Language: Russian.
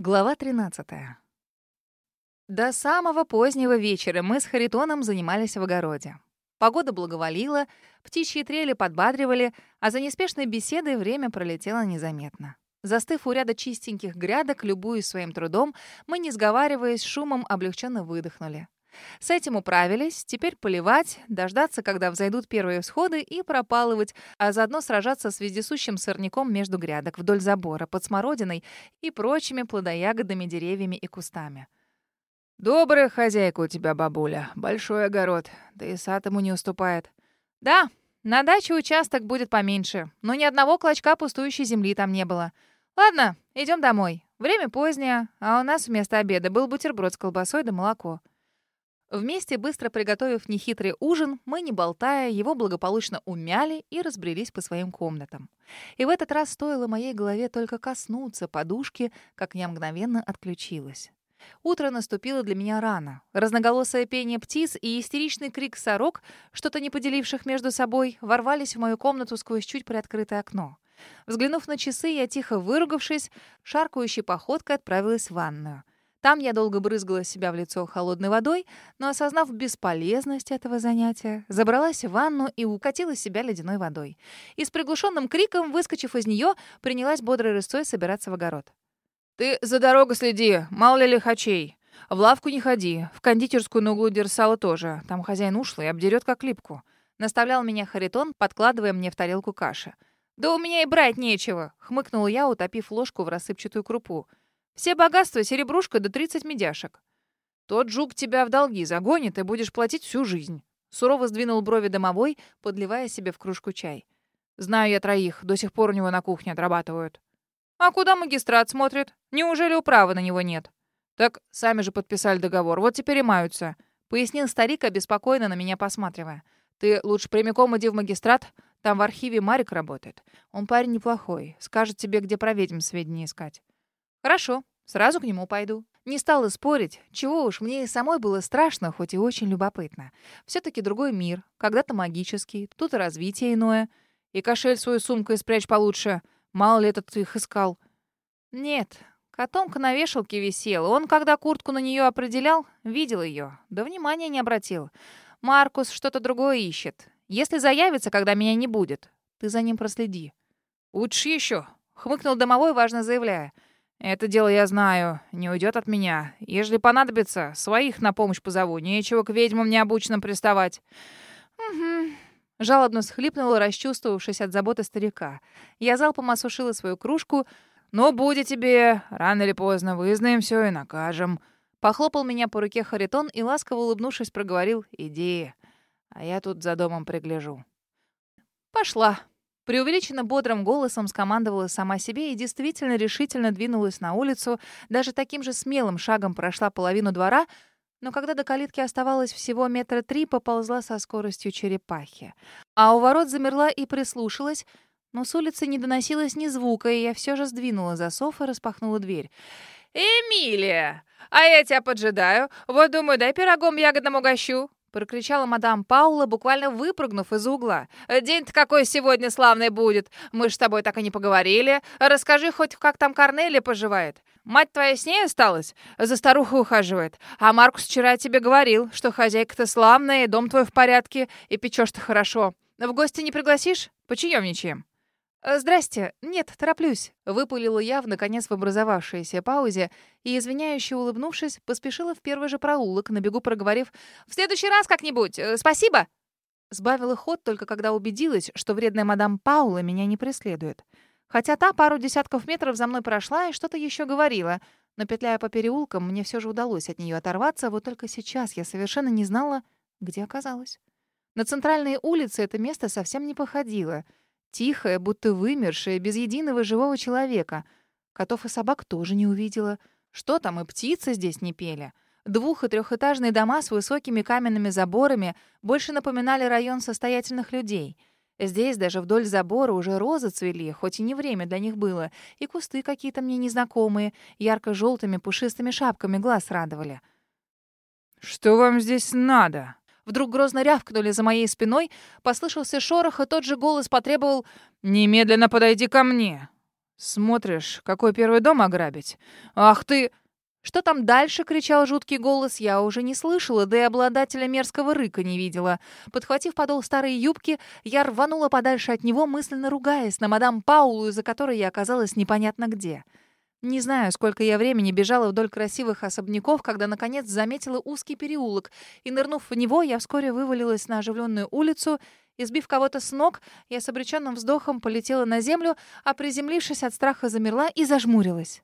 Глава 13. До самого позднего вечера мы с Харитоном занимались в огороде. Погода благоволила, птичьи трели подбадривали, а за неспешной беседой время пролетело незаметно. Застыв у ряда чистеньких грядок, любуясь своим трудом, мы, не сговариваясь, шумом облегченно выдохнули. С этим управились, теперь поливать, дождаться, когда взойдут первые всходы, и пропалывать, а заодно сражаться с вездесущим сорняком между грядок вдоль забора, под смородиной и прочими плодоягодными деревьями и кустами. «Добрая хозяйка у тебя, бабуля. Большой огород. Да и сад ему не уступает». «Да, на даче участок будет поменьше, но ни одного клочка пустующей земли там не было. Ладно, идем домой. Время позднее, а у нас вместо обеда был бутерброд с колбасой да молоко». Вместе, быстро приготовив нехитрый ужин, мы, не болтая, его благополучно умяли и разбрелись по своим комнатам. И в этот раз стоило моей голове только коснуться подушки, как я мгновенно отключилась. Утро наступило для меня рано. Разноголосое пение птиц и истеричный крик сорок, что-то не поделивших между собой, ворвались в мою комнату сквозь чуть приоткрытое окно. Взглянув на часы, я, тихо выругавшись, шаркающей походкой отправилась в ванную. Там я долго брызгала себя в лицо холодной водой, но, осознав бесполезность этого занятия, забралась в ванну и укатила себя ледяной водой. И с приглушенным криком, выскочив из нее, принялась бодрой рысцой собираться в огород. «Ты за дорогу следи, мало ли лихачей. В лавку не ходи, в кондитерскую на углу Дерсала тоже. Там хозяин ушлый обдерет как липку». Наставлял меня Харитон, подкладывая мне в тарелку каши. «Да у меня и брать нечего!» — хмыкнула я, утопив ложку в рассыпчатую крупу. Все богатства — серебрушка до да 30 медяшек. Тот жук тебя в долги загонит, и будешь платить всю жизнь. Сурово сдвинул брови домовой, подливая себе в кружку чай. Знаю я троих, до сих пор у него на кухне отрабатывают. А куда магистрат смотрит? Неужели управы на него нет? Так сами же подписали договор, вот теперь и маются. Пояснил старик, обеспокоенно на меня посматривая. Ты лучше прямиком иди в магистрат, там в архиве Марик работает. Он парень неплохой, скажет тебе, где про ведьм сведения искать. Хорошо, сразу к нему пойду. Не стала спорить. Чего уж, мне и самой было страшно, хоть и очень любопытно. все таки другой мир, когда-то магический, тут и развитие иное. И кошель свою сумкой спрячь получше. Мало ли этот их искал. Нет, котомка на вешалке висела. Он, когда куртку на нее определял, видел ее, да внимания не обратил. Маркус что-то другое ищет. Если заявится, когда меня не будет, ты за ним проследи. Лучше еще, хмыкнул домовой, важно заявляя. Это дело я знаю, не уйдет от меня. Ежели понадобится, своих на помощь позову. Нечего к ведьмам необученным приставать. Угу. Жалобно схлипнула, расчувствовавшись от заботы старика. Я залпом осушила свою кружку. «Ну, будет тебе. Рано или поздно вызнаем все и накажем». Похлопал меня по руке Харитон и, ласково улыбнувшись, проговорил «Иди, а я тут за домом пригляжу». «Пошла», Преувеличенно бодрым голосом скомандовала сама себе и действительно решительно двинулась на улицу, даже таким же смелым шагом прошла половину двора, но когда до калитки оставалось всего метра три, поползла со скоростью черепахи. А у ворот замерла и прислушалась, но с улицы не доносилось ни звука, и я все же сдвинула засов и распахнула дверь. «Эмилия! А я тебя поджидаю. Вот, думаю, дай пирогом ягодному угощу!» Прокричала мадам Паула, буквально выпрыгнув из угла. «День-то какой сегодня славный будет! Мы ж с тобой так и не поговорили. Расскажи хоть, как там Корнелия поживает. Мать твоя с ней осталась? За старуху ухаживает. А Маркус вчера тебе говорил, что хозяйка-то славная, и дом твой в порядке, и печешь ты хорошо. В гости не пригласишь? Почаемничаем?» «Э, «Здрасте. Нет, тороплюсь», — выпалила я в, наконец, в образовавшейся паузе и, извиняюще улыбнувшись, поспешила в первый же проулок, на бегу проговорив «В следующий раз как-нибудь. Э, спасибо!» Сбавила ход только когда убедилась, что вредная мадам Паула меня не преследует. Хотя та пару десятков метров за мной прошла и что-то еще говорила, но, петляя по переулкам, мне все же удалось от нее оторваться, вот только сейчас я совершенно не знала, где оказалась. На центральные улицы это место совсем не походило — Тихая, будто вымершая, без единого живого человека. Котов и собак тоже не увидела. Что там, и птицы здесь не пели. Двух- и трехэтажные дома с высокими каменными заборами больше напоминали район состоятельных людей. Здесь даже вдоль забора уже розы цвели, хоть и не время для них было, и кусты какие-то мне незнакомые, ярко-желтыми пушистыми шапками глаз радовали. «Что вам здесь надо?» Вдруг грозно рявкнули за моей спиной, послышался шорох, и тот же голос потребовал «Немедленно подойди ко мне». Смотришь, какой первый дом ограбить? Ах ты!» Что там дальше, кричал жуткий голос, я уже не слышала, да и обладателя мерзкого рыка не видела. Подхватив подол старой юбки, я рванула подальше от него, мысленно ругаясь на мадам Паулу, из-за которой я оказалась непонятно где. Не знаю, сколько я времени бежала вдоль красивых особняков, когда, наконец, заметила узкий переулок, и, нырнув в него, я вскоре вывалилась на оживленную улицу Избив кого-то с ног, я с обреченным вздохом полетела на землю, а приземлившись от страха замерла и зажмурилась.